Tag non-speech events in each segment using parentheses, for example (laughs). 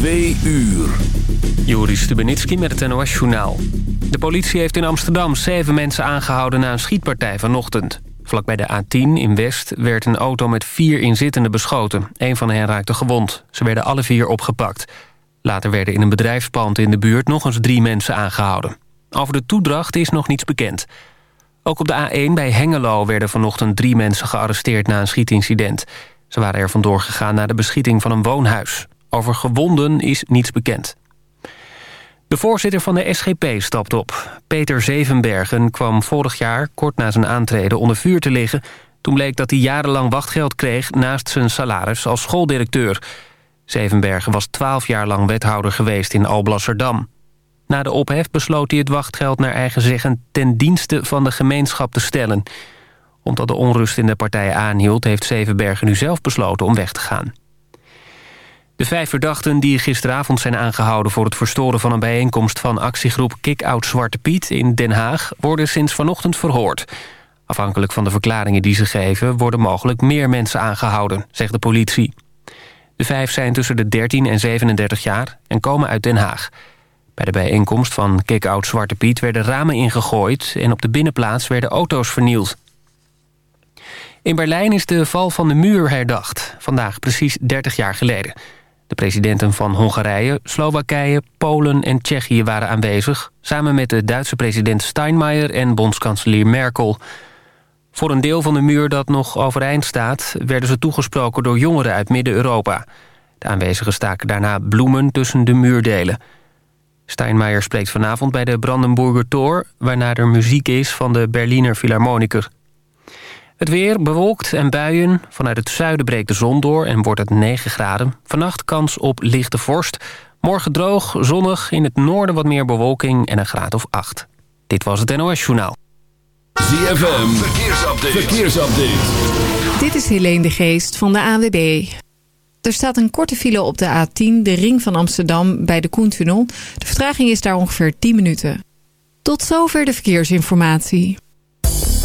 Twee uur. Joris Stubenitski met het NOS-journaal. De politie heeft in Amsterdam zeven mensen aangehouden na een schietpartij vanochtend. Vlak bij de A10 in West werd een auto met vier inzittenden beschoten. Een van hen raakte gewond. Ze werden alle vier opgepakt. Later werden in een bedrijfspand in de buurt nog eens drie mensen aangehouden. Over de toedracht is nog niets bekend. Ook op de A1 bij Hengelo werden vanochtend drie mensen gearresteerd na een schietincident. Ze waren er vandoor gegaan naar de beschieting van een woonhuis. Over gewonden is niets bekend. De voorzitter van de SGP stapt op. Peter Zevenbergen kwam vorig jaar, kort na zijn aantreden, onder vuur te liggen... toen bleek dat hij jarenlang wachtgeld kreeg naast zijn salaris als schooldirecteur. Zevenbergen was twaalf jaar lang wethouder geweest in Alblasserdam. Na de ophef besloot hij het wachtgeld naar eigen zeggen... ten dienste van de gemeenschap te stellen. Omdat de onrust in de partij aanhield... heeft Zevenbergen nu zelf besloten om weg te gaan. De vijf verdachten die gisteravond zijn aangehouden... voor het verstoren van een bijeenkomst van actiegroep Kick-Out Zwarte Piet in Den Haag... worden sinds vanochtend verhoord. Afhankelijk van de verklaringen die ze geven... worden mogelijk meer mensen aangehouden, zegt de politie. De vijf zijn tussen de 13 en 37 jaar en komen uit Den Haag. Bij de bijeenkomst van Kick-Out Zwarte Piet werden ramen ingegooid... en op de binnenplaats werden auto's vernield. In Berlijn is de val van de muur herdacht. Vandaag precies 30 jaar geleden. De presidenten van Hongarije, Slowakije, Polen en Tsjechië waren aanwezig... samen met de Duitse president Steinmeier en bondskanselier Merkel. Voor een deel van de muur dat nog overeind staat... werden ze toegesproken door jongeren uit Midden-Europa. De aanwezigen staken daarna bloemen tussen de muurdelen. Steinmeier spreekt vanavond bij de Brandenburger Tor... waarna er muziek is van de Berliner Philharmoniker. Het weer bewolkt en buien. Vanuit het zuiden breekt de zon door en wordt het 9 graden. Vannacht kans op lichte vorst. Morgen droog, zonnig, in het noorden wat meer bewolking en een graad of 8. Dit was het NOS Journaal. ZFM, verkeersupdate. verkeersupdate. Dit is Helene de Geest van de AWB. Er staat een korte file op de A10, de ring van Amsterdam, bij de Koentunnel. De vertraging is daar ongeveer 10 minuten. Tot zover de verkeersinformatie.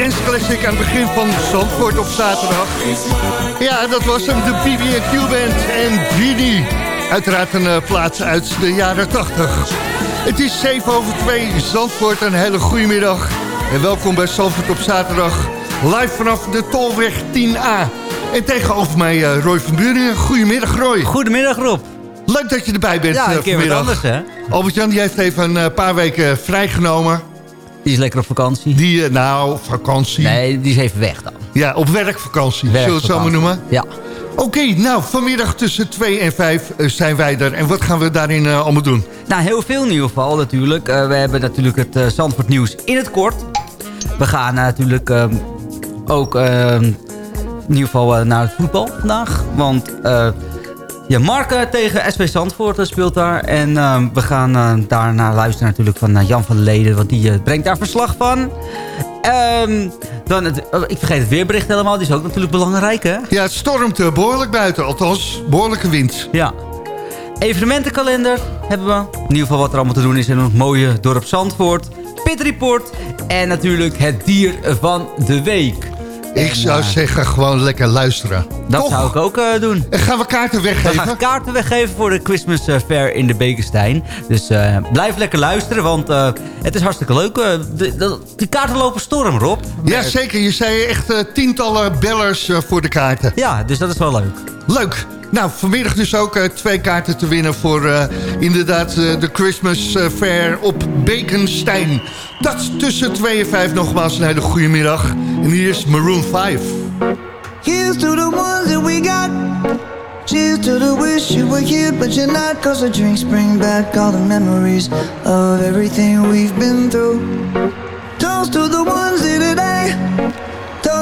Dance classic aan het begin van Zandvoort op zaterdag. Ja, dat was hem, de BB&Q Band en Genie. Uiteraard een uh, plaats uit de jaren 80. Het is 7 over 2, Zandvoort, een hele goede middag. En welkom bij Zandvoort op zaterdag. Live vanaf de Tolweg 10A. En tegenover mij uh, Roy van Buringen. Goedemiddag Roy. Goedemiddag Rob. Leuk dat je erbij bent ja, een uh, keer vanmiddag. anders hè. Albert-Jan die heeft even een paar weken vrijgenomen. Die is lekker op vakantie. Die, uh, nou, vakantie. Nee, die is even weg dan. Ja, op werkvakantie, werkvakantie. zullen we het zo maar noemen? Ja. Oké, okay, nou, vanmiddag tussen 2 en 5 uh, zijn wij er. En wat gaan we daarin uh, allemaal doen? Nou, heel veel in ieder geval natuurlijk. Uh, we hebben natuurlijk het uh, Zandvoort nieuws in het kort. We gaan natuurlijk um, ook ehm, in ieder geval naar het voetbal vandaag. Want ja, Mark tegen SV Zandvoort speelt daar. En uh, we gaan uh, daarna luisteren natuurlijk van uh, Jan van Leden. Want die brengt daar verslag van. Um, dan het, ik vergeet het weerbericht helemaal. Die is ook natuurlijk belangrijk, hè? Ja, het stormt behoorlijk buiten. Althans, behoorlijke wind. Ja. Evenementenkalender hebben we. In ieder geval wat er allemaal te doen is in het mooie dorp Zandvoort. Pit Report. En natuurlijk het dier van de week. Ik zou zeggen, gewoon lekker luisteren. Dat Toch? zou ik ook uh, doen. En gaan we kaarten weggeven? We gaan kaarten weggeven voor de Christmas Fair in de Bekenstein. Dus uh, blijf lekker luisteren, want uh, het is hartstikke leuk. De, de, die kaarten lopen storm, Rob. Ja, zeker. Je zei echt tientallen bellers voor de kaarten. Ja, dus dat is wel leuk. Leuk. Nou, vanmiddag dus ook uh, twee kaarten te winnen voor uh, inderdaad uh, de Christmas Fair op Bekenstein. Dat tussen 2 en 5 nogmaals een hele goede middag. En hier is Maroon 5. Here's to the ones that we got. Cheers to the wish you were here, but you're not. Cause the drinks bring back all the memories of everything we've been through. Toast to the ones here today.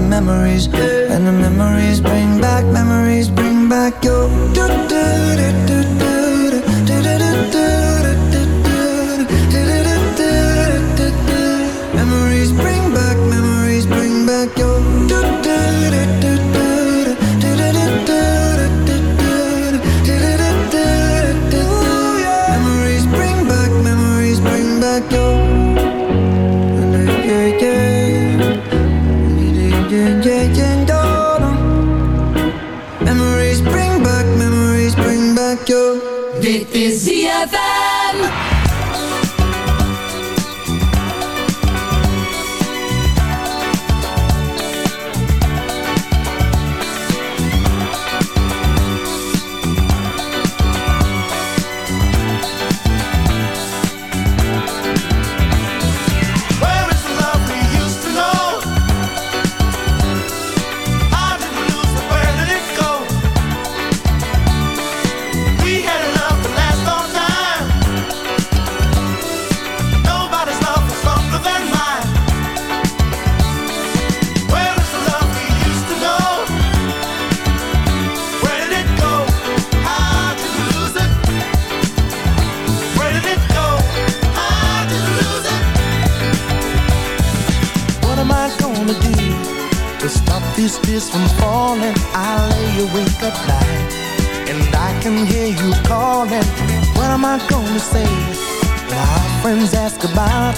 the memories. And the memories bring back, memories bring back your do do do do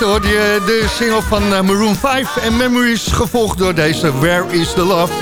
eerste hoorde je de single van eh, Maroon 5 en Memories, gevolgd door deze Where is the Love.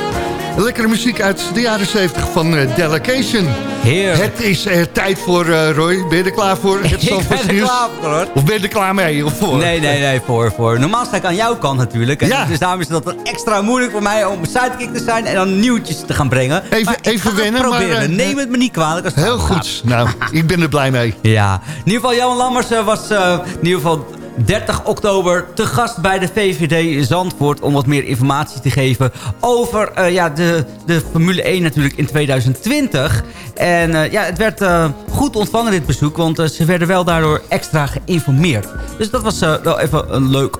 Lekkere muziek uit de jaren 70 van eh, Delegation. Heerlijk. Het is er tijd voor, eh, Roy. Ben je er klaar voor? (laughs) Het Ik ben er nieuws? klaar voor, hoor. Of ben je er klaar mee? Of voor? Nee, nee, nee, voor, voor. Normaal sta ik aan jouw kant natuurlijk. En Ja. Dus daarom is dat extra moeilijk voor mij om sidekick te zijn... en dan nieuwtjes te gaan brengen. Even- Maar even het wennen, maar, eh, Neem het me niet kwalijk als het Heel gaat. goed. Nou, ik ben er blij mee. Ja, in ieder geval Johan Lammers eh, was eh, in ieder geval 30 oktober te gast bij de VVD Zandvoort... om wat meer informatie te geven over eh, ja, de, de Formule 1 natuurlijk in 2020. En eh, ja, het werd eh, goed ontvangen dit bezoek, want ze werden wel daardoor extra geïnformeerd. Dus dat was wel even een leuk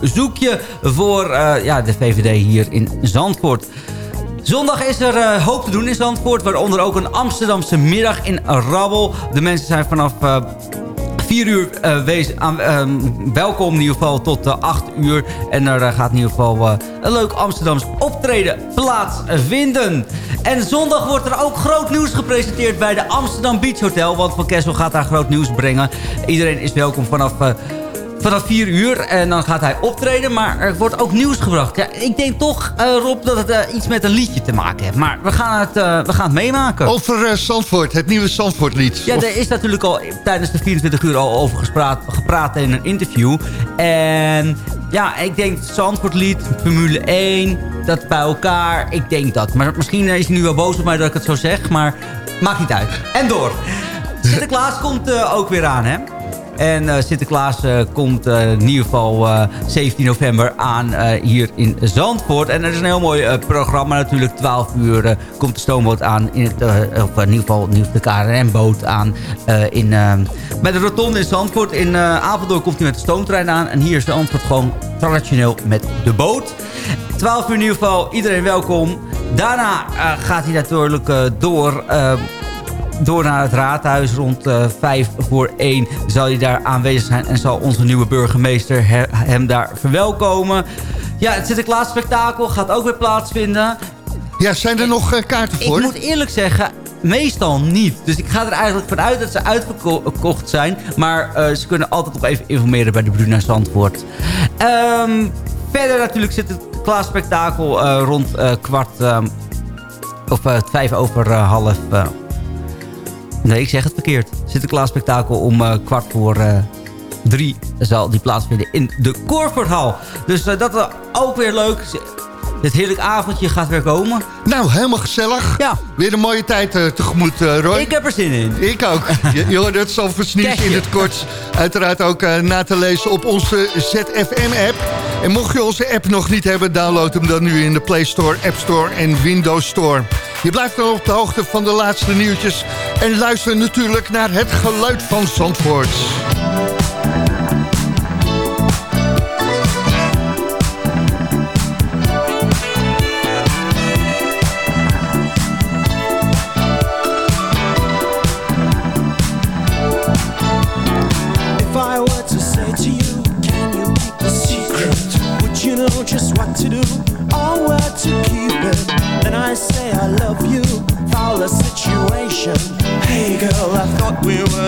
bezoekje voor ja, de VVD hier in Zandvoort. Zondag is er hoop te doen in Zandvoort. Waaronder ook een Amsterdamse middag in Rabbel. De mensen zijn vanaf 4 uur eh, wees, aan, ehm, welkom in ieder geval tot uh, 8 uur. En er eh, gaat in ieder geval eh, een leuk Amsterdams optreden plaatsvinden. En zondag wordt er ook groot nieuws gepresenteerd bij de Amsterdam Beach Hotel. Want Van Kessel gaat daar groot nieuws brengen. Iedereen is welkom vanaf... Vanaf 4 uur en dan gaat hij optreden. Maar er wordt ook nieuws gebracht. Ja, ik denk toch, eh, Rob, dat het eh, iets met een liedje te maken heeft. Maar we gaan het, eh, we gaan het meemaken. Over Zandvoort, het nieuwe Zandvoortlied. Ja, er is natuurlijk al tijdens de 24 uur al over gespraat, gepraat in een interview. En ja, ik denk Zandvoortlied, Formule 1, dat bij elkaar. Ik denk dat. Maar misschien is hij nu wel boos op mij dat ik het zo zeg. Maar maakt niet uit. En door. (laughs) Sinterklaas komt ook weer aan, hè? En eh, Sinterklaas eh, komt eh, in ieder geval eh, 17 november aan hier in Zandvoort. En er is een heel mooi programma natuurlijk. 12 uur komt de stoomboot aan. In het, of in ieder geval de KRM-boot aan. in, bij de rotonde in Zandvoort. In Apeldoorn komt hij met de stoomtrein aan. En hier is de antwoord gewoon traditioneel met de boot. 12 uur in ieder geval. Iedereen welkom. Daarna gaat hij natuurlijk door, door naar het raadhuis. Rond eh 5 voor 1 zal hij daar aanwezig zijn. En zal onze nieuwe burgemeester he- hem daar verwelkomen. Ja, het Sinterklaas spektakel gaat ook weer plaatsvinden. Ja, zijn er nog eh, kaarten voor? Ik moet eerlijk zeggen, meestal niet. Dus ik ga er eigenlijk vanuit dat ze uitverkocht zijn. Maar eh, ze kunnen altijd nog even informeren bij de Bruna Zandvoort. Ehm, verder natuurlijk zit het klaasspektakel eh rond kwart... ehm, of vijf over half... nee, ik zeg het verkeerd. Sinterklaasspektakel om eh, kwart voor... eh, drie zal die plaatsvinden in de Korverthal. Dus eh, dat is ook weer leuk. Dit heerlijk avondje gaat weer komen. Nou, helemaal gezellig. Ja. Weer een mooie tijd tegemoet, Roy. Ik heb er zin in. Ik ook. (laughs) Het Zalvoorts nieuws Kijk je. in het kort. Uiteraard ook na te lezen op onze ZFM-app. En mocht je onze app nog niet hebben, download hem dan nu in de Play Store, App Store en Windows Store. Je blijft dan op de hoogte van de laatste nieuwtjes. En luister natuurlijk naar het geluid van Zandvoort. We were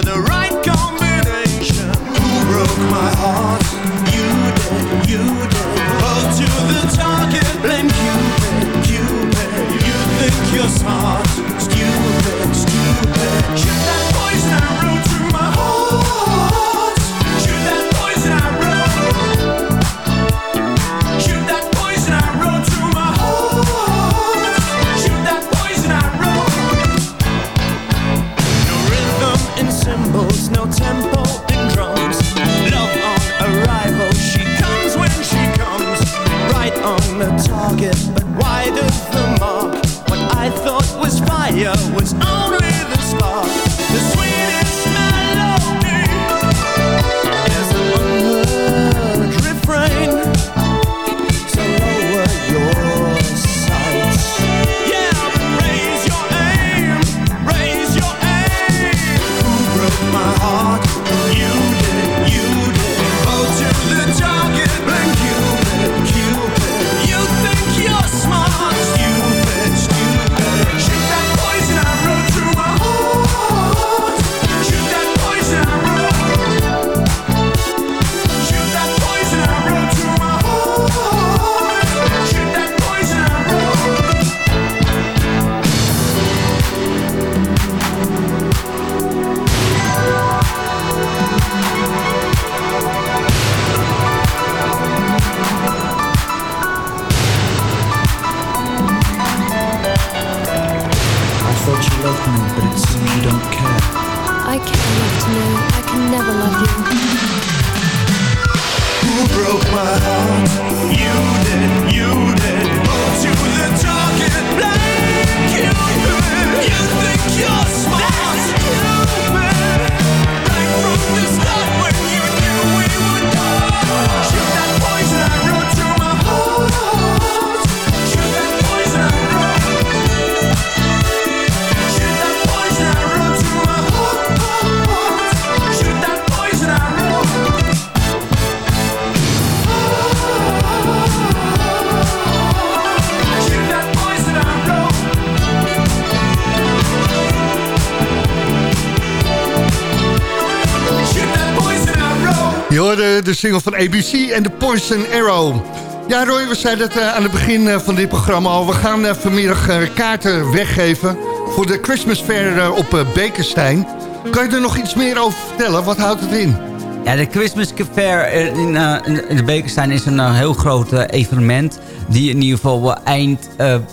de single van ABC en de Poison Arrow. Ja, Roy, we zeiden het eh, aan het begin eh, van dit programma al. We gaan eh, vanmiddag kaarten weggeven voor de Christmas Fair op Bekenstein. Kan je er nog iets meer over vertellen? Wat houdt het in? Ja, de Christmas Fair in, eh, in, de Bekenstein is een heel groot evenement... die in ieder geval eind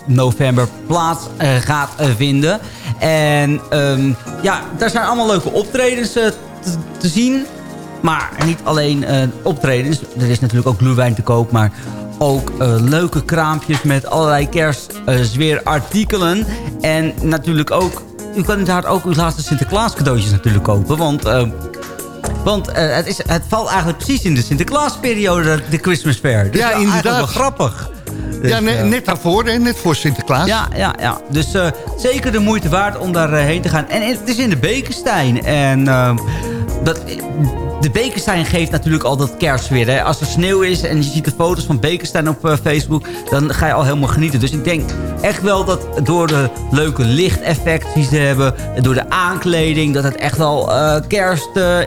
november plaats gaat vinden. En ehm, ja, daar zijn allemaal leuke optredens te zien. Maar niet alleen eh, optredens. Er is natuurlijk ook gluwijn te koop, maar ook eh, leuke kraampjes met allerlei kerstsfeerartikelen. en natuurlijk ook... U kan daar ook uw laatste Sinterklaas cadeautjes natuurlijk kopen. Want eh, want het, is, het valt eigenlijk precies in de Sinterklaasperiode, de- Christmas Fair. Dus Ja, inderdaad. wel grappig. ja, Dus, ne- net daarvoor, hè, net voor Sinterklaas. Ja, ja, ja. Dus zeker de moeite waard om daarheen heen te gaan. En het is in de Bekenstein. En dat, de Bekenstein geeft natuurlijk al dat kerstsfeer. Hè. Als er sneeuw is en je ziet de foto's van Bekenstein op eh, Facebook... dan ga je al helemaal genieten. Dus ik denk echt wel dat door de leuke lichteffect die ze hebben... en door de aankleding, dat het echt wel eh, kerst, eh,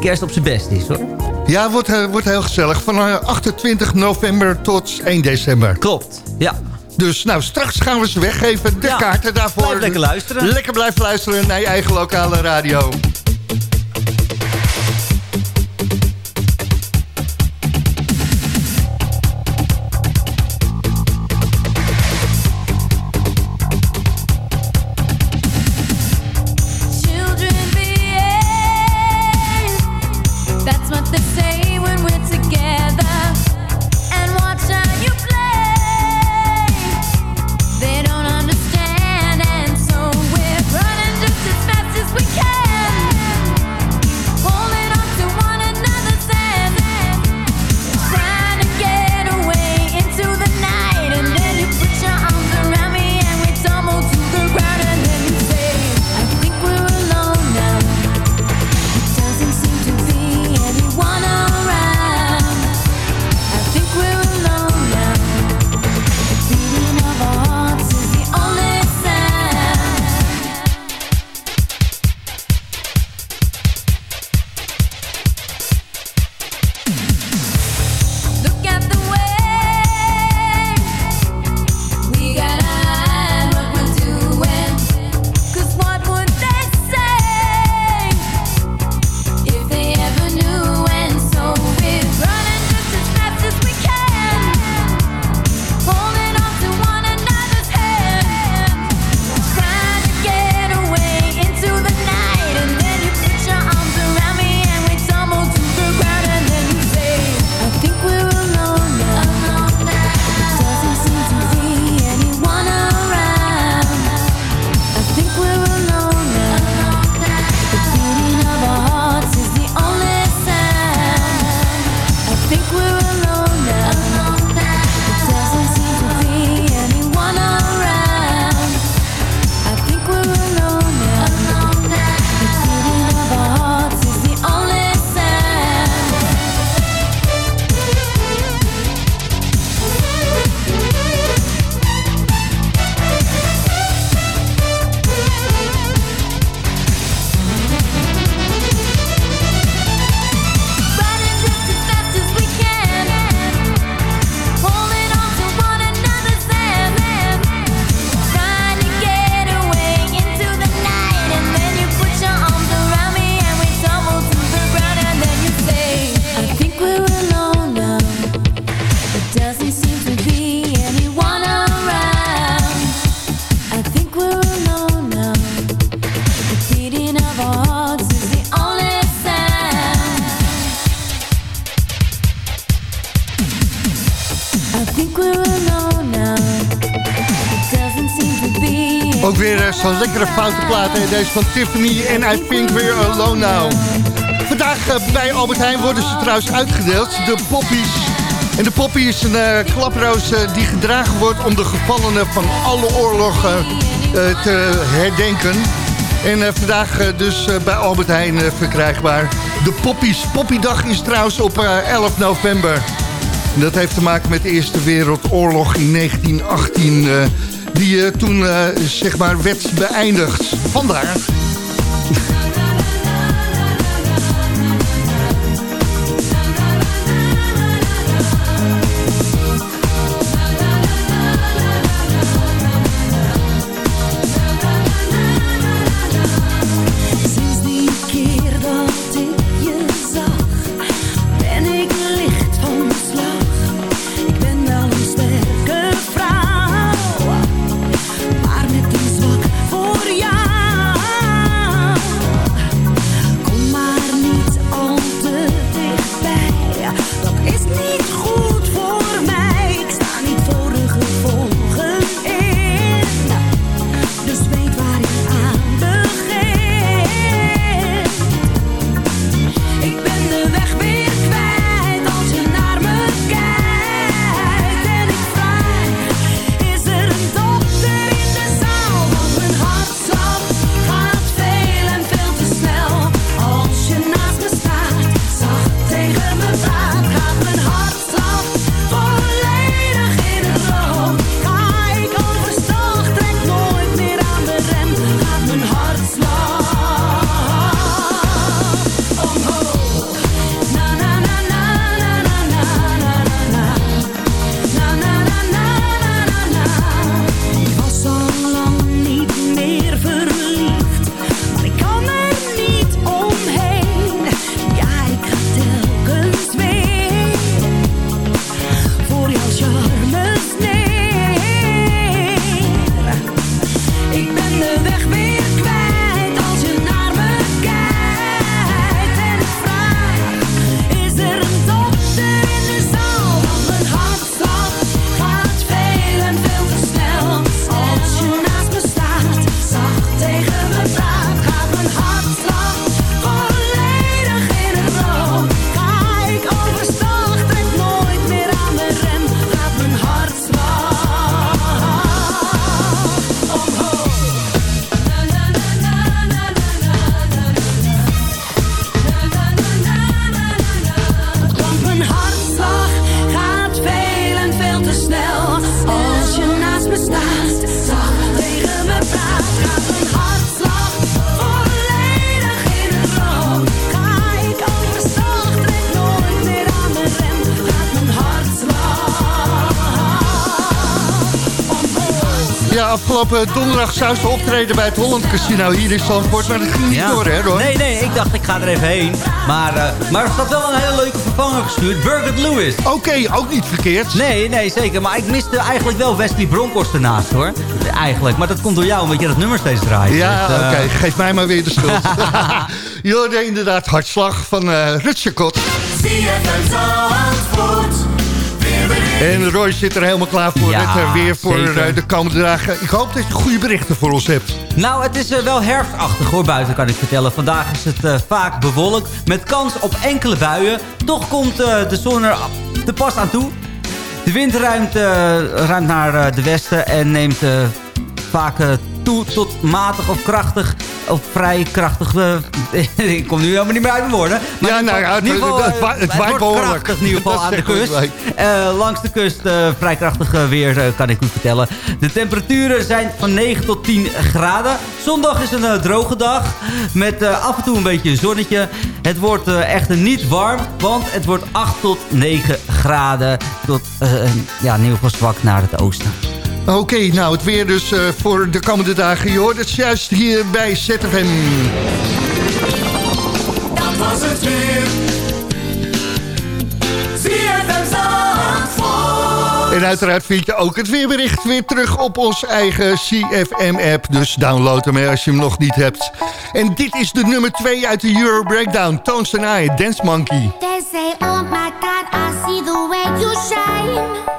kerst op zijn best is, hoor. Ja, wordt, wordt heel gezellig. Van eh, 28 november tot 1 december. Klopt, ja. Dus nou, straks gaan we ze weggeven. De Ja, kaarten daarvoor. blijf lekker luisteren. Lekker blijven luisteren naar je eigen lokale radio. Ook weer eh, zo'n lekkere foute plaat. hè. Deze van Tiffany en I Think We're Alone Now. Vandaag eh, bij Albert Heijn worden ze trouwens uitgedeeld. De poppies. En de poppy is een eh, klaproos die gedragen wordt om de gevallenen van alle oorlogen te herdenken. En vandaag dus bij Albert Heijn verkrijgbaar. De poppies. Poppydag is trouwens op eh, 11 november. Dat heeft te maken met de Eerste Wereldoorlog in 1918... eh, die eh, toen eh, zeg maar werd beëindigd. Vandaar. Afgelopen donderdag zou ze optreden bij het Holland Casino hier in Zandvoort. Maar dat ging niet Ja. door, hè, Roy? Nee, nee, ik dacht ik ga er even heen. Maar, eh, maar er staat wel een hele leuke vervanger gestuurd. Burgert Lewis. Oké, ook niet verkeerd. Nee, nee, zeker. Maar ik miste eigenlijk wel Wesley Bronkhorst ernaast, hoor. Eigenlijk. Maar dat komt door jou, omdat je dat nummer steeds draait. Ja, Dus, oké. eh, Geef mij maar weer de schuld. (laughs) Je hoorde inderdaad hartslag van eh Rutschekot. En Roy zit er helemaal klaar voor Ja, het eh, weer voor zeker. eh, de komende dagen. Ik hoop dat je goede berichten voor ons hebt. Nou, het is eh, wel herfstachtig hoor, buiten kan ik vertellen. Vandaag is het vaak bewolkt, met kans op enkele buien. Toch komt de zon er te pas aan toe. De wind ruimt, ruimt naar de westen en neemt vaak toe tot matig of krachtig. Of vrij krachtig. eh, (laughs) ik kom nu helemaal niet meer uit mijn woorden. Maar Ja, nou ja, in ieder geval, het- eh, het waait wordt behoorlijk. krachtig in ieder geval (laughs) aan de kust. Eh, langs de kust eh, vrij krachtig eh, weer, eh, kan ik u vertellen. De temperaturen zijn van 9 tot 10 graden. Zondag is een eh, droge dag. Met eh, af en toe een beetje een zonnetje. Het wordt eh, echter niet warm. Want het wordt 8 tot 9 graden. Tot, eh, ja, in ieder geval zwak naar het oosten. Oké, nou het weer dus eh, voor de komende dagen. Je hoort het juist hier bij ZFM. Dat was het weer. En uiteraard vind je ook het weerbericht weer terug op ons eigen CFM-app. Dus download hem als je hem nog niet hebt. En dit is de nummer 2 uit de Euro Breakdown. Tones and I, Dance Monkey. They say, oh my God, I see the way you shine.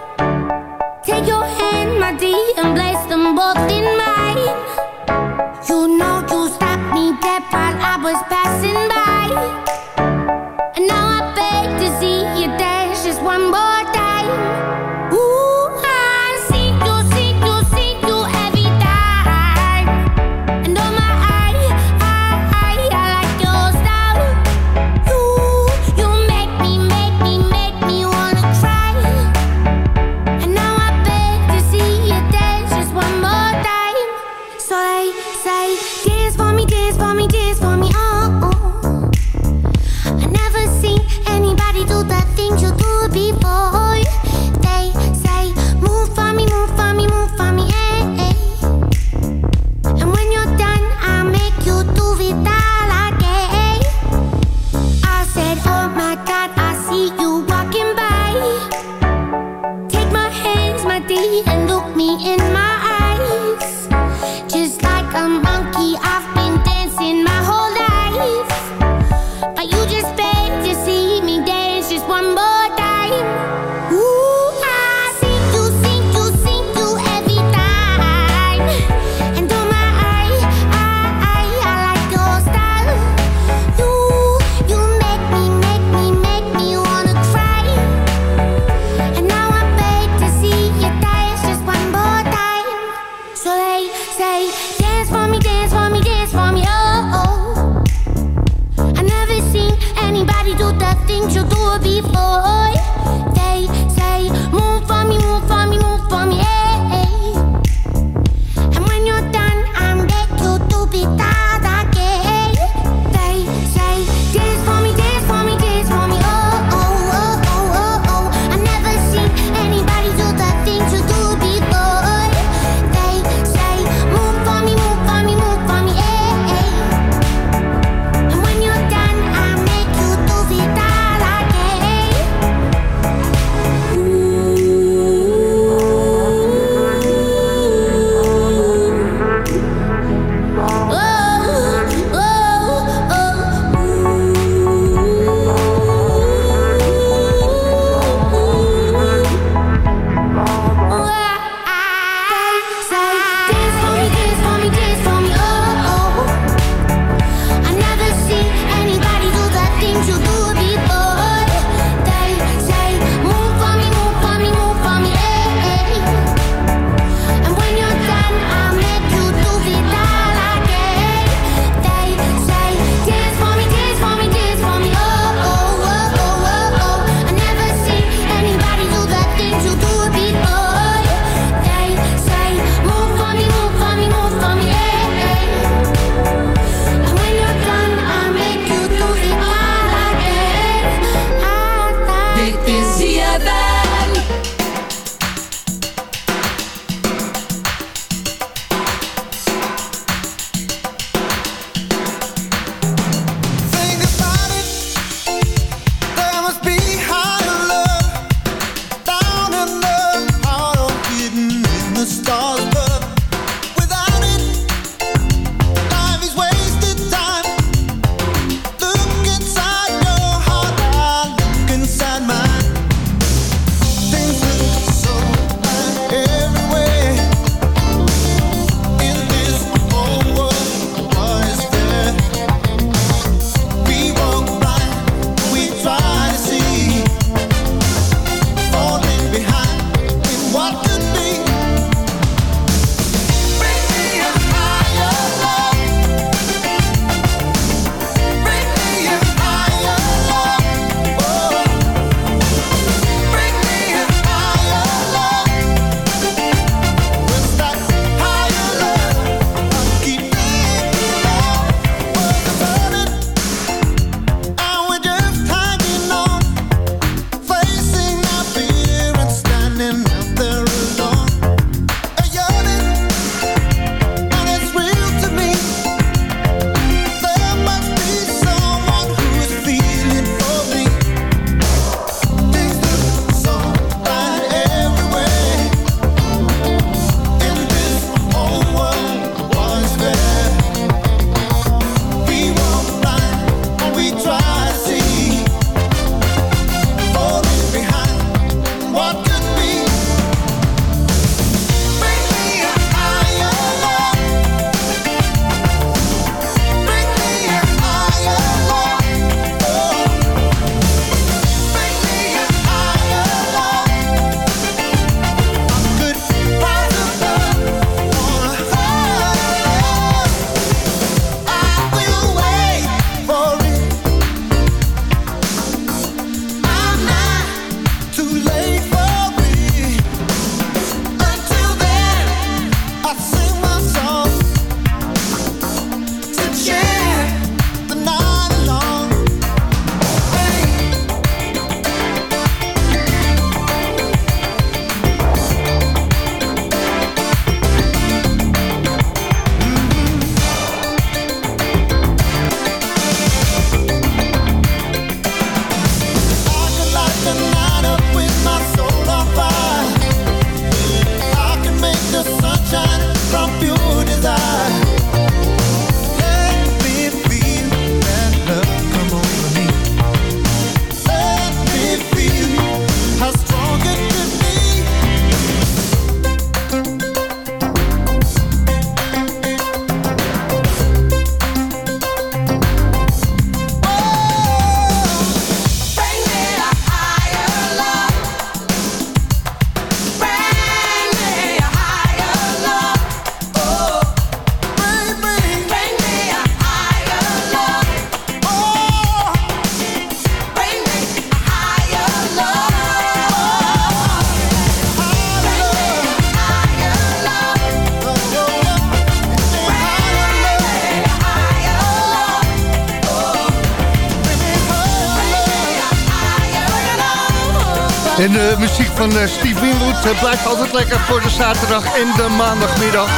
De muziek van eh, Steve Winwood eh, blijft altijd lekker voor de zaterdag en de maandagmiddag.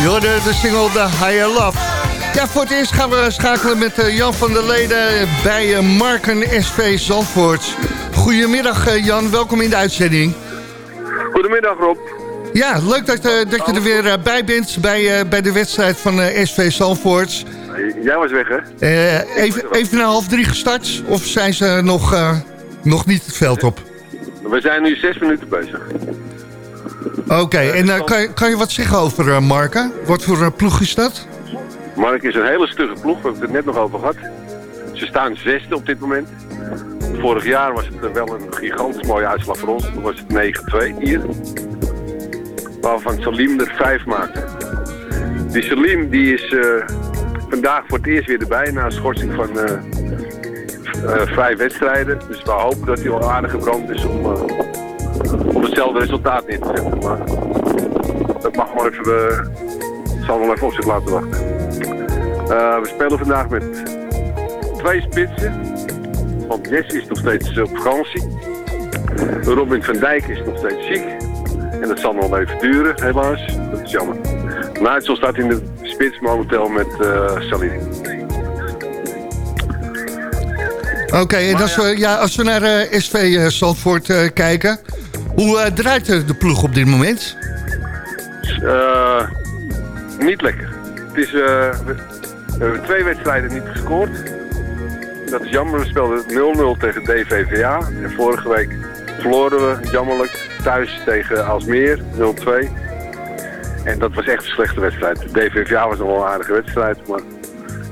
Je hoorde de single The Higher Love. Ja, voor het eerst gaan we schakelen met eh, Jan van der Leden bij eh, Marken SV Zandvoort. Goedemiddag eh, Jan, welkom in de uitzending. Goedemiddag Rob. Ja, leuk dat, eh, dat je er weer eh, bij bent bij, eh, bij de wedstrijd van eh, SV Zandvoort. Jij was weg hè? Eh, even, even na half drie gestart of zijn ze nog, eh, nog niet het veld op? We zijn nu zes minuten bezig. Oké, en eh, kan, je- kan je wat zeggen over eh, Marken? Wat voor eh, ploeg is dat? Mark is een hele stugge ploeg, we hebben het net nog over gehad. Ze staan zesde op dit moment. Vorig jaar was het wel een gigantisch mooie uitslag voor ons. Toen was het 9-2 hier. Waarvan Salim er vijf maakte. Die Salim die is vandaag voor het eerst weer erbij na een schorsing van vijf wedstrijden. Dus we hopen dat hij wel aardig gebrand is om, eh, om hetzelfde resultaat neer te zetten. Maar dat mag maar even, eh, zal wel even op zich laten wachten. Eh, we spelen vandaag met twee spitsen. Want Jesse is nog steeds eh, op vakantie. Robin van Dijk is nog steeds ziek. En dat zal nog even duren, helaas. Dat is jammer. Nigel staat in de spits momenteel met eh Salini. Oké, en als we, ja, als we naar eh, SV eh, Zandvoort eh, kijken... hoe eh, draait eh, de ploeg op dit moment? Eh, niet lekker. Het is, eh, we, we hebben twee wedstrijden niet gescoord. Dat is jammer. We speelden 0-0 tegen DVVA. En vorige week verloren we jammerlijk thuis tegen Alsmeer 0-2. En dat was echt een slechte wedstrijd. De DVVA was nog wel een aardige wedstrijd, maar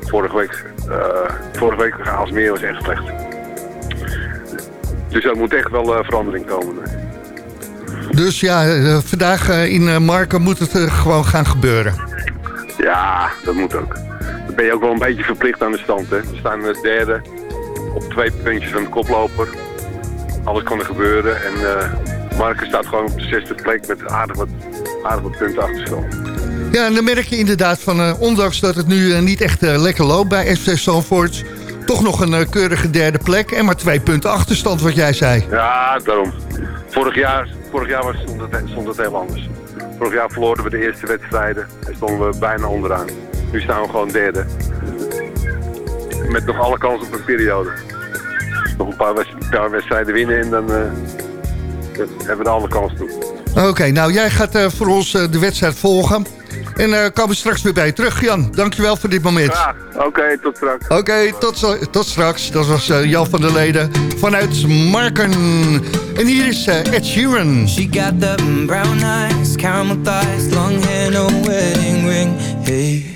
vorige week, eh vorige week tegen Alsmeer was echt slecht. Dus er moet echt wel eh, verandering komen. Dus ja, eh, vandaag eh, in eh, Marken moet het eh, gewoon gaan gebeuren. Ja, dat moet ook. Dan ben je ook wel een beetje verplicht aan de stand. Hè. We staan uh, derde op twee puntjes van de koploper. Alles kan er gebeuren. En eh Marken staat gewoon op de zesde plek met aardig wat, aardig wat punten achterstand. Ja, en dan merk je inderdaad van, eh, ondanks dat het nu eh, niet echt eh, lekker loopt bij FC Zandvoort... toch nog een keurige derde plek en maar twee punten achterstand, wat jij zei. Ja, daarom. Vorig jaar, vorig jaar was, stond, het, heel anders. Vorig jaar verloren we de eerste wedstrijden en stonden we bijna onderaan. Nu staan we gewoon derde. Met nog alle kans op een periode. Nog een paar, wed- paar wedstrijden winnen en dan hebben we de alle kans toe. Oké, nou jij gaat eh, voor ons eh, de wedstrijd volgen. En eh komen we straks weer bij je terug, Jan. Dankjewel voor dit moment. Ja, oké, tot straks. Oké, tot, zo- tot straks. Dat was eh, Jan van der Leden vanuit Marken. En hier is Ed Sheeran. She got the brown eyes, caramel thighs, long hair, no wedding ring. Hey,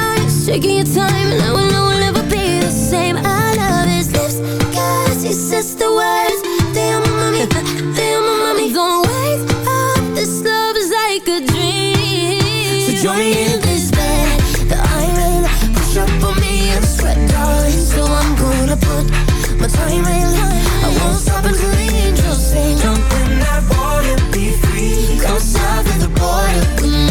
shaking your time, and I will know we'll never be the same. I love his lips, cause he says the words. Mami, te amo, mami. Don't wake up, this love is like a dream. So join me in this bed that I'm in. Push up on me and sweat, darling. So I'm gonna put my time in. I won't stop until the angels sing. Jump in that water, be free. Come south of the border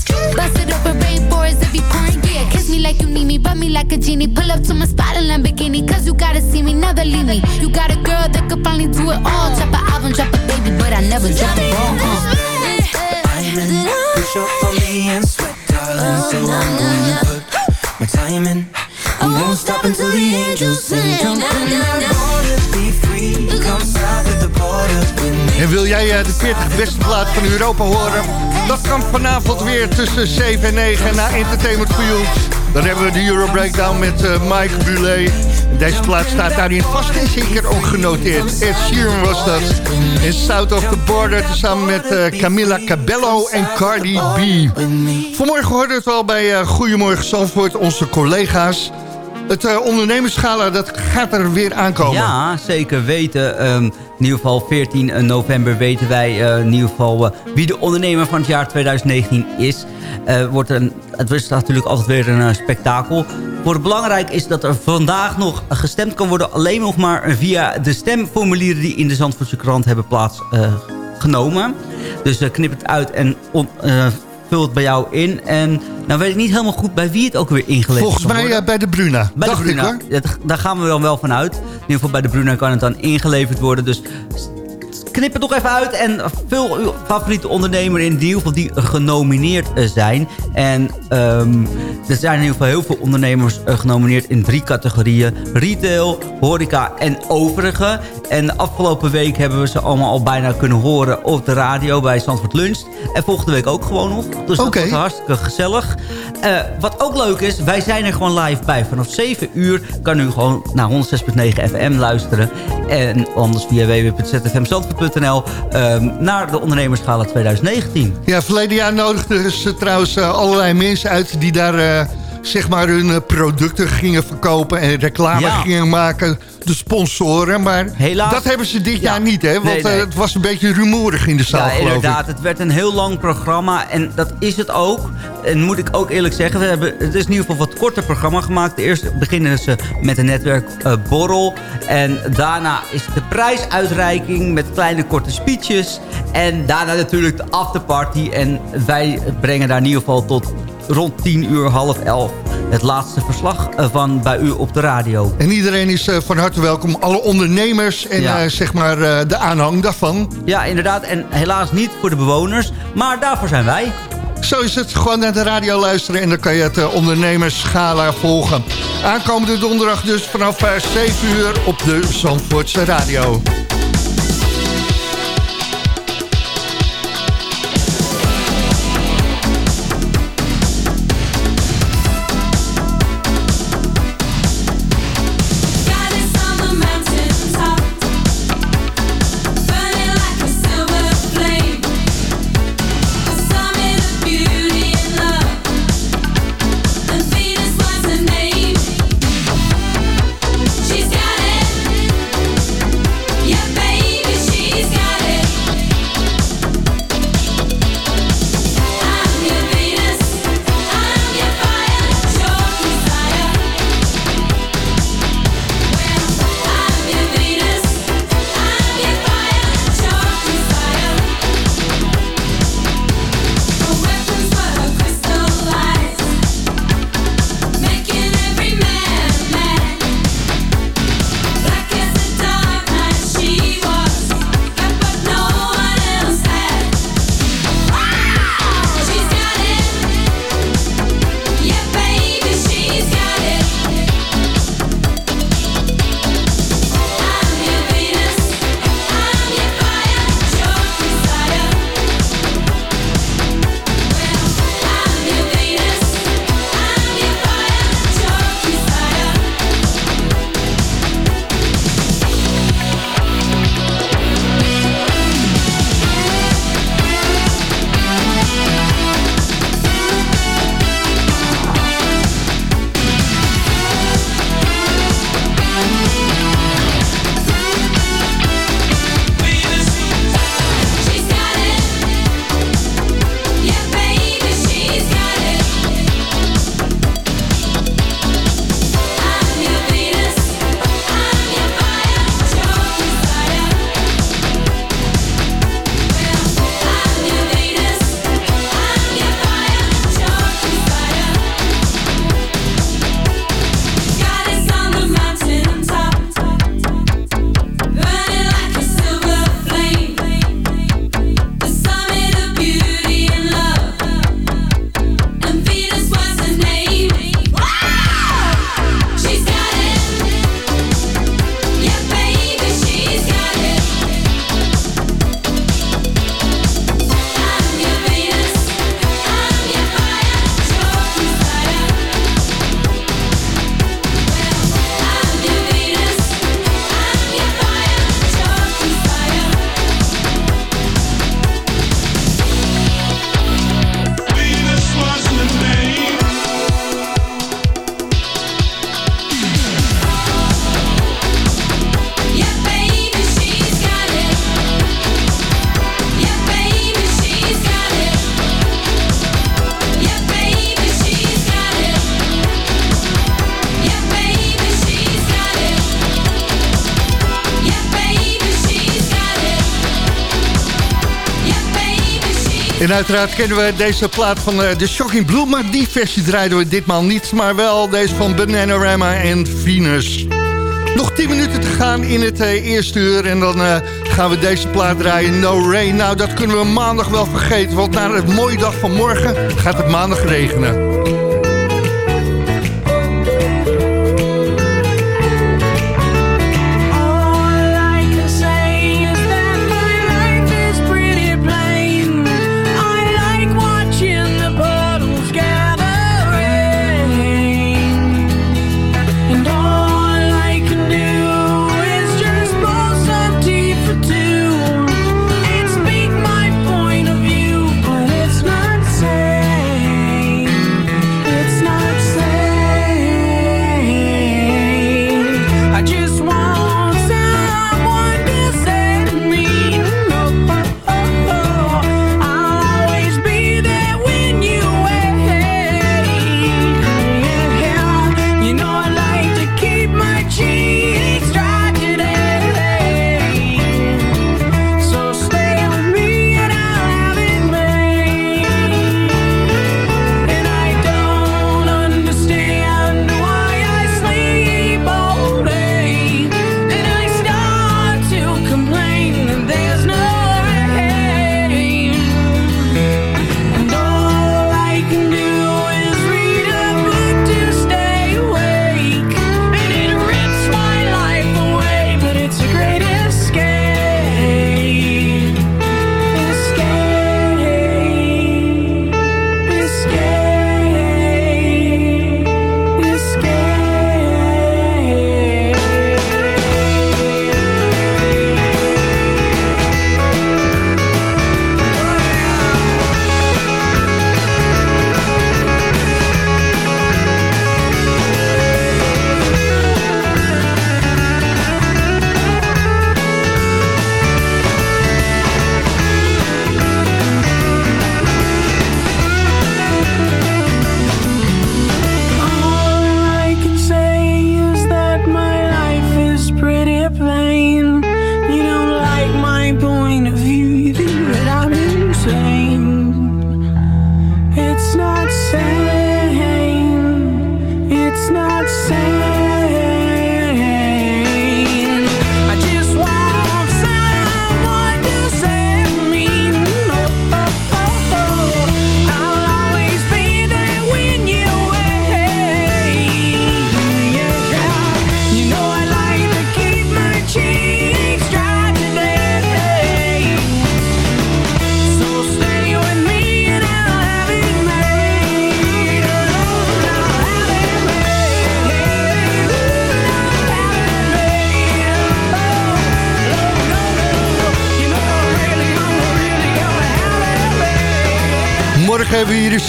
Bust it open, rainforest if you pouring. Yeah, kiss me like you need me, rub me like a genie. Pull up to my spot in Lamborghini, cause you gotta see me, never leave me. You got a girl that could finally do it all. Drop an album, drop a baby, but I never drop a ball. Uh. I'm in. Push up on me and sweat, darling. So I'm gonna put my time in. I won't stop until the angels sing. Jump in that water, En wil jij eh, de 40 beste plaat van Europa horen? Dat kan vanavond weer tussen 7 en 9 na Entertainment for. Dan hebben we de Euro Breakdown met eh, Mike Bulet. Deze plaat staat daarin vast en zeker ook genoteerd. Ed Sheeran was dat. In South of the Border tezamen met eh, Camilla Cabello en Cardi B. Vanmorgen hoorden we het al bij Goedemorgen Zandvoort, onze collega's. Het eh, ondernemerschala, dat gaat er weer aankomen. Ja, zeker weten. Ehm, in ieder geval 14 november weten wij eh, in ieder geval eh, wie de ondernemer van het jaar 2019 is. Wordt een het is natuurlijk altijd weer een eh, spektakel. Voor belangrijk is dat er vandaag nog gestemd kan worden... alleen nog maar via de stemformulieren die in de Zandvoortse krant hebben plaatsgenomen. dus eh, knip het uit en on- eh, vul het bij jou in. En nou weet ik niet helemaal goed bij wie het ook weer ingeleverd Volgens kan mij eh, bij de Bruna. Bij de Bruna. Dat- daar gaan we dan wel van uit. In ieder geval bij de Bruna kan het dan ingeleverd worden. Dus knip het nog even uit en vul uw favoriete ondernemer in. Die in ieder geval die genomineerd eh, zijn. En ehm, er zijn in ieder geval heel veel ondernemers eh, genomineerd in drie categorieën. Retail, horeca en overige. En de afgelopen week hebben we ze allemaal al bijna kunnen horen op de radio bij Zandvoort Lunch. En volgende week ook gewoon nog. Dus dat wordt hartstikke gezellig. Eh, wat ook leuk is, wij zijn er gewoon live bij. Vanaf 7 uur kan u gewoon naar 106.9 FM luisteren. En anders via www.zfmzandvoort.nl ehm, naar de ondernemerschala 2019. Ja, verleden jaar nodigden ze trouwens eh, allerlei mensen uit... die daar eh, zeg maar hun eh, producten gingen verkopen... en reclame Ja. gingen maken, de sponsoren. Maar Helaas- dat hebben ze dit Ja. jaar niet, hè? Want Nee, nee. eh, het was een beetje rumoerig in de zaal, Ja, geloof ik. inderdaad. Het werd een heel lang programma. En dat is het ook. En moet ik ook eerlijk zeggen. We hebben, het is in ieder geval wat korter programma gemaakt. Eerst beginnen ze met een netwerkborrel. en daarna is de prijsuitreiking met kleine korte speeches. En daarna natuurlijk de afterparty. En wij brengen daar in ieder geval tot rond 10 uur, half 11... het laatste verslag eh, van bij u op de radio. En iedereen is eh, van harte welkom. Alle ondernemers en Ja. eh, zeg maar de aanhang daarvan. Ja, inderdaad. En helaas niet voor de bewoners. Maar daarvoor zijn wij. Zo is het. Gewoon naar de radio luisteren en dan kan je het ondernemersschala volgen. Aankomende donderdag dus vanaf eh, 7 uur op de Zandvoortse radio. En uiteraard kennen we deze plaat van eh, The Shocking Blue... maar die versie draaiden we ditmaal niet... maar wel deze van Bananarama en Venus. Nog 10 minuten te gaan in het eh, eerste uur... en dan eh, gaan we deze plaat draaien, No Rain. Nou, dat kunnen we maandag wel vergeten... want na het mooie dag van morgen gaat het maandag regenen.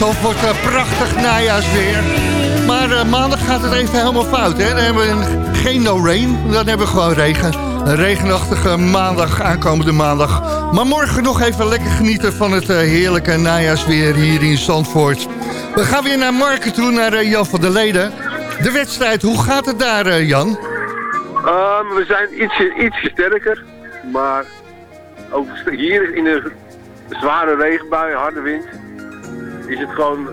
Zandvoort uh, prachtig najaarsweer. Maar eh, maandag gaat het even helemaal fout. Hè? Dan hebben we een- geen no rain, dan hebben we gewoon regen. Een regenachtige maandag, aankomende maandag. Maar morgen nog even lekker genieten van het eh, heerlijke najaarsweer hier in Zandvoort. We gaan weer naar Marken toe, naar eh, Jan van der Leden. De wedstrijd, hoe gaat het daar eh, Jan? Ehm, we zijn ietsje, ietsje sterker, maar ook hier in de zware regenbui, harde wind, is het gewoon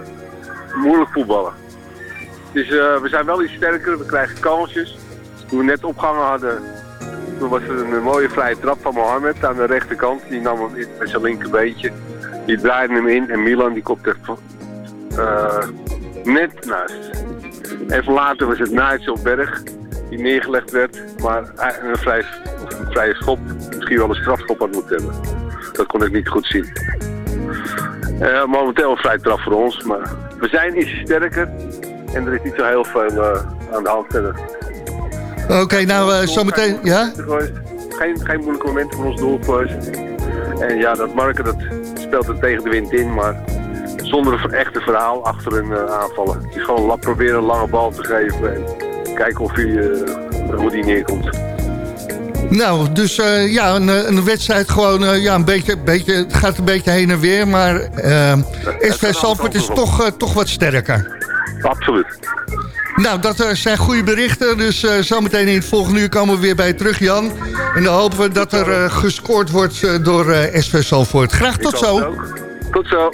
moeilijk voetballen. Dus eh, we zijn wel iets sterker, we krijgen kansjes. Toen we net opgehangen hadden, toen was er een mooie vrije trap van Mohamed aan de rechterkant. Die nam hem in met zijn linkerbeentje. Die draaide hem in en Milan die komt echt eh, net naast. Even later was het op berg die neergelegd werd, maar een vrije, een vrije schop, misschien wel een strafschop had moeten hebben. Dat kon ik niet goed zien. Eh, momenteel een vrije trap voor ons, maar we zijn iets sterker en er is niet zo heel veel eh, aan de hand verder. Oké, nou eh, zometeen, ja? Geen, geen moeilijke momenten voor ons doel geweest. En ja, dat Marken dat speelt er tegen de wind in, maar zonder een echte verhaal achter een aanvallen. Het is gewoon proberen een lange bal te geven en kijken of hij, hoe die neerkomt. Nou, dus eh, ja, een, eh, een wedstrijd gewoon, eh, ja, een beetje, beetje, het gaat een beetje heen en weer. Maar eh SV Zandvoort is toch, toch wat sterker. Absoluut. Nou, dat zijn goede berichten. Dus eh, zometeen in het volgende uur komen we weer bij je terug, Jan. En dan hopen we dat er gescoord wordt door SV Zandvoort. Graag tot zo. Tot zo.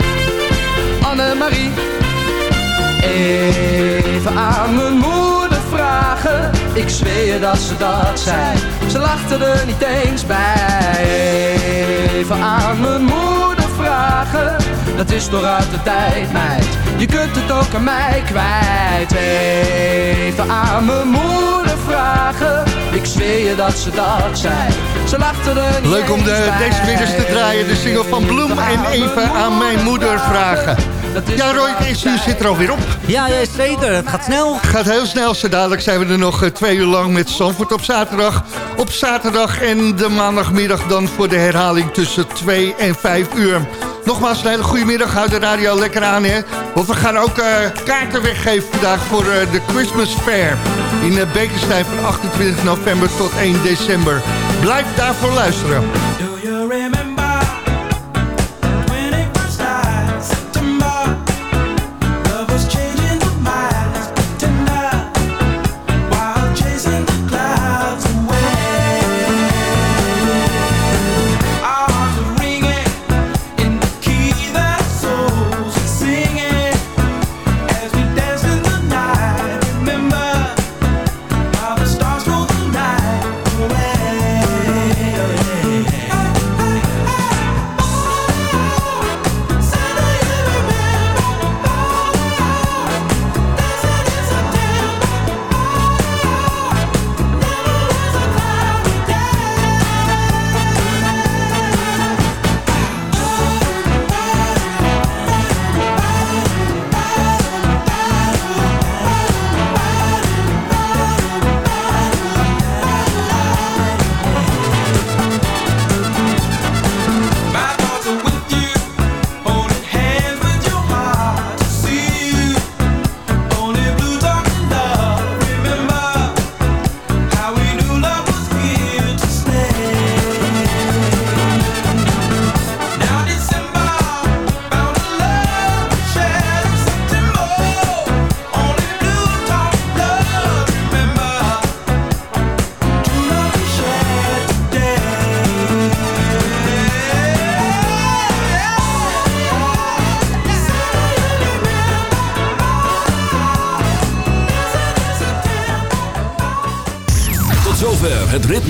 Annemarie. Even aan mijn moeder vragen. Ik zweer je dat ze dat zei. Ze lachte er niet eens bij. Even aan mijn moeder vragen. Dat is toch uit de tijd meid. Je kunt het ook aan mij kwijt. Even aan mijn moeder vragen. Ik zweer je dat ze dat zei. Ze lachte er niet Leuk om de, deze weer eens te draaien. De single van Bloem en even aan mijn moeder vragen. Ja, Roy, het eerste uur zit er alweer op. Ja, ja, zeker. Het gaat snel. gaat heel snel. Zo dadelijk zijn we er nog eh, twee uur lang met Zandvoort op zaterdag. Op zaterdag en de maandagmiddag dan voor de herhaling tussen 2 en 5 uur. Nogmaals een hele goede middag. Houd de radio lekker aan, hè. Want we gaan ook eh, kaarten weggeven vandaag voor eh, de Christmas Fair. In uh, Bekenstein van 28 november tot 1 december. Blijf daarvoor luisteren.